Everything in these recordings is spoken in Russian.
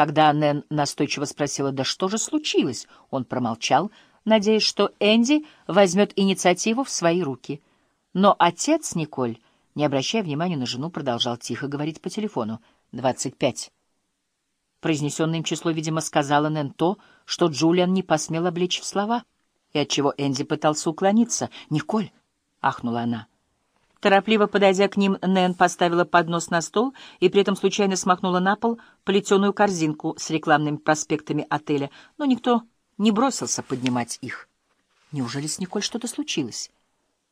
Когда Нэн настойчиво спросила, да что же случилось, он промолчал, надеясь, что Энди возьмет инициативу в свои руки. Но отец Николь, не обращая внимания на жену, продолжал тихо говорить по телефону. «Двадцать пять». Произнесенное им число, видимо, сказала Нэн то, что Джулиан не посмел облечь в слова, и отчего Энди пытался уклониться. «Николь!» — ахнула она. Торопливо подойдя к ним, Нэн поставила поднос на стол и при этом случайно смахнула на пол плетеную корзинку с рекламными проспектами отеля, но никто не бросился поднимать их. Неужели с Николь что-то случилось?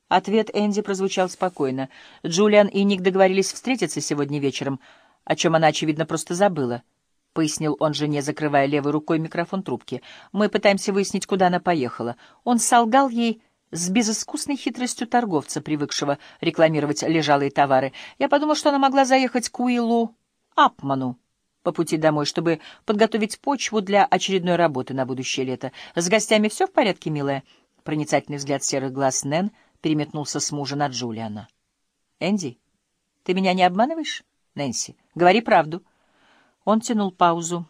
Ответ Энди прозвучал спокойно. Джулиан и Ник договорились встретиться сегодня вечером, о чем она, очевидно, просто забыла. — пояснил он жене, закрывая левой рукой микрофон трубки. «Мы пытаемся выяснить, куда она поехала. Он солгал ей с безыскусной хитростью торговца, привыкшего рекламировать лежалые товары. Я подумал, что она могла заехать к Уиллу Апману по пути домой, чтобы подготовить почву для очередной работы на будущее лето. С гостями все в порядке, милая?» Проницательный взгляд серых глаз Нэн переметнулся с мужа на Джулиана. «Энди, ты меня не обманываешь, Нэнси? Говори правду». Он тянул паузу.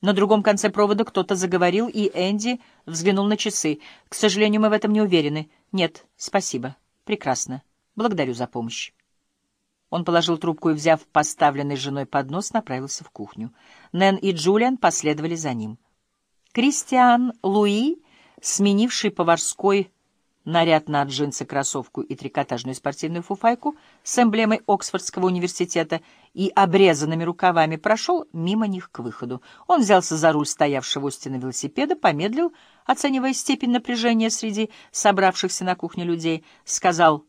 На другом конце провода кто-то заговорил, и Энди взглянул на часы. «К сожалению, мы в этом не уверены. Нет, спасибо. Прекрасно. Благодарю за помощь». Он положил трубку и, взяв поставленный женой поднос, направился в кухню. Нэн и Джулиан последовали за ним. Кристиан Луи, сменивший поварской наряд на джинсы, кроссовку и трикотажную спортивную фуфайку с эмблемой Оксфордского университета и обрезанными рукавами, прошел мимо них к выходу. Он взялся за руль стоявшего у стены велосипеда, помедлил, оценивая степень напряжения среди собравшихся на кухне людей, сказал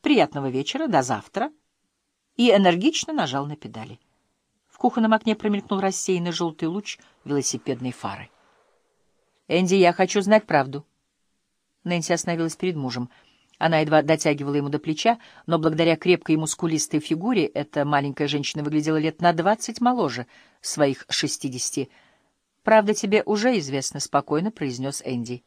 «приятного вечера, до завтра» и энергично нажал на педали. В кухонном окне промелькнул рассеянный желтый луч велосипедной фары. «Энди, я хочу знать правду». Нэнси остановилась перед мужем. Она едва дотягивала ему до плеча, но благодаря крепкой и мускулистой фигуре эта маленькая женщина выглядела лет на двадцать моложе своих шестидесяти. «Правда, тебе уже известно», — спокойно произнес Энди.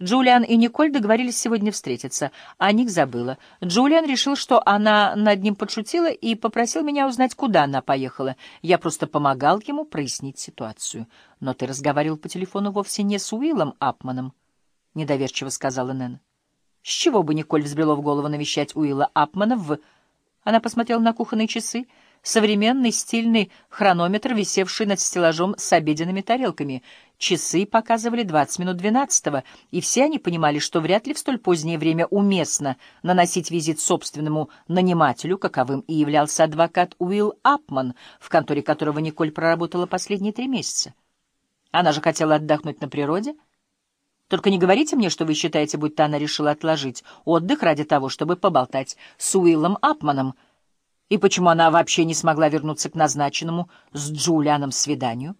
Джулиан и Николь договорились сегодня встретиться, а Ник забыла. Джулиан решил, что она над ним подшутила и попросил меня узнать, куда она поехала. Я просто помогал ему прояснить ситуацию. Но ты разговаривал по телефону вовсе не с Уиллом Апманом. — недоверчиво сказала Нэн. — С чего бы Николь взбрело в голову навещать Уилла Апмана в... Она посмотрела на кухонные часы, современный стильный хронометр, висевший над стеллажом с обеденными тарелками. Часы показывали двадцать минут двенадцатого, и все они понимали, что вряд ли в столь позднее время уместно наносить визит собственному нанимателю, каковым и являлся адвокат Уилл Апман, в конторе которого Николь проработала последние три месяца. Она же хотела отдохнуть на природе — только не говорите мне, что вы считаете, будто она решила отложить отдых ради того, чтобы поболтать с Уиллом Апманом. И почему она вообще не смогла вернуться к назначенному с Джулианом свиданию?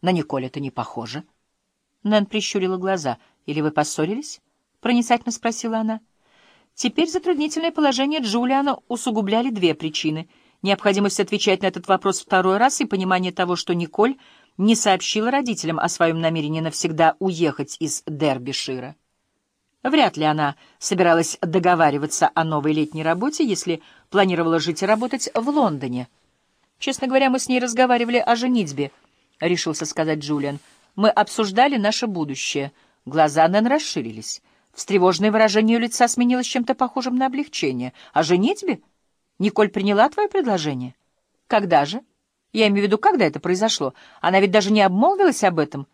На Николь это не похоже. Нэн прищурила глаза. «Или вы поссорились?» — проницательно спросила она. Теперь затруднительное положение Джулиана усугубляли две причины. Необходимость отвечать на этот вопрос второй раз и понимание того, что Николь — не сообщила родителям о своем намерении навсегда уехать из Дербишира. Вряд ли она собиралась договариваться о новой летней работе, если планировала жить и работать в Лондоне. «Честно говоря, мы с ней разговаривали о женитьбе», — решился сказать Джулиан. «Мы обсуждали наше будущее». Глаза Нэн расширились. Встревоженное выражение лица сменилось чем-то похожим на облегчение. «О женитьбе? Николь приняла твое предложение?» «Когда же?» Я имею в виду, когда это произошло? Она ведь даже не обмолвилась об этом.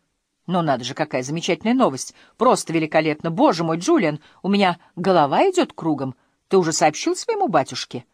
Ну, надо же, какая замечательная новость. Просто великолепно. Боже мой, Джулиан, у меня голова идет кругом. Ты уже сообщил своему батюшке?»